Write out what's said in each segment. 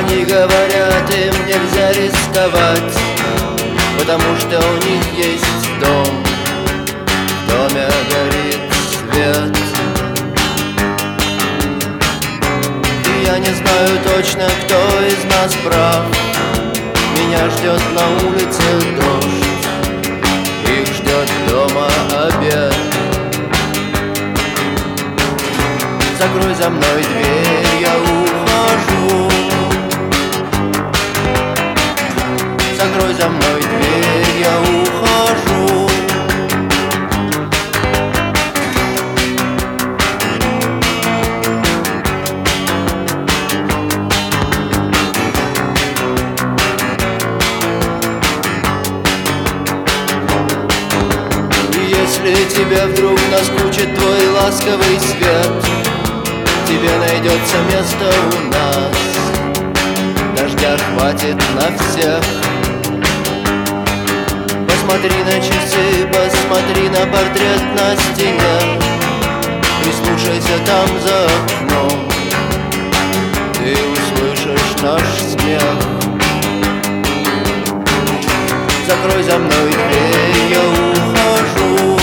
Они говорят, им нельзя рисковать Потому что у них есть дом. В доме горит свет. И я не знаю точно, кто из нас прав. Меня ждет на улице дождь. Их ждет дома обед. Закрой за мной дверь, я ухожу за мной дверь, я ухожу. Если тебе вдруг наскучит твой ласковый свет Тебе найдется место у нас. Дождя хватит на всех Посмотри на часы, посмотри на портрет на стене. Прислушайся там за окном. Ты услышишь наш смех. Закрой за мной дверь, я ухожу.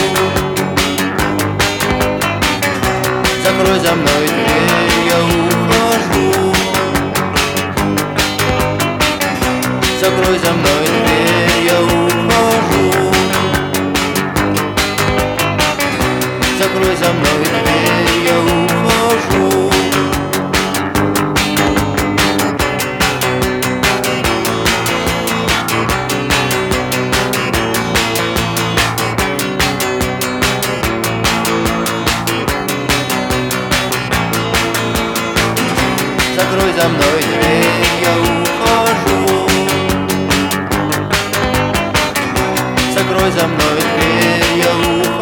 Закрой за мной дверь, я ухожу. Закрой за мной закрой за мной дверь, я ухожу. Закрой за мной дверь, я ухожу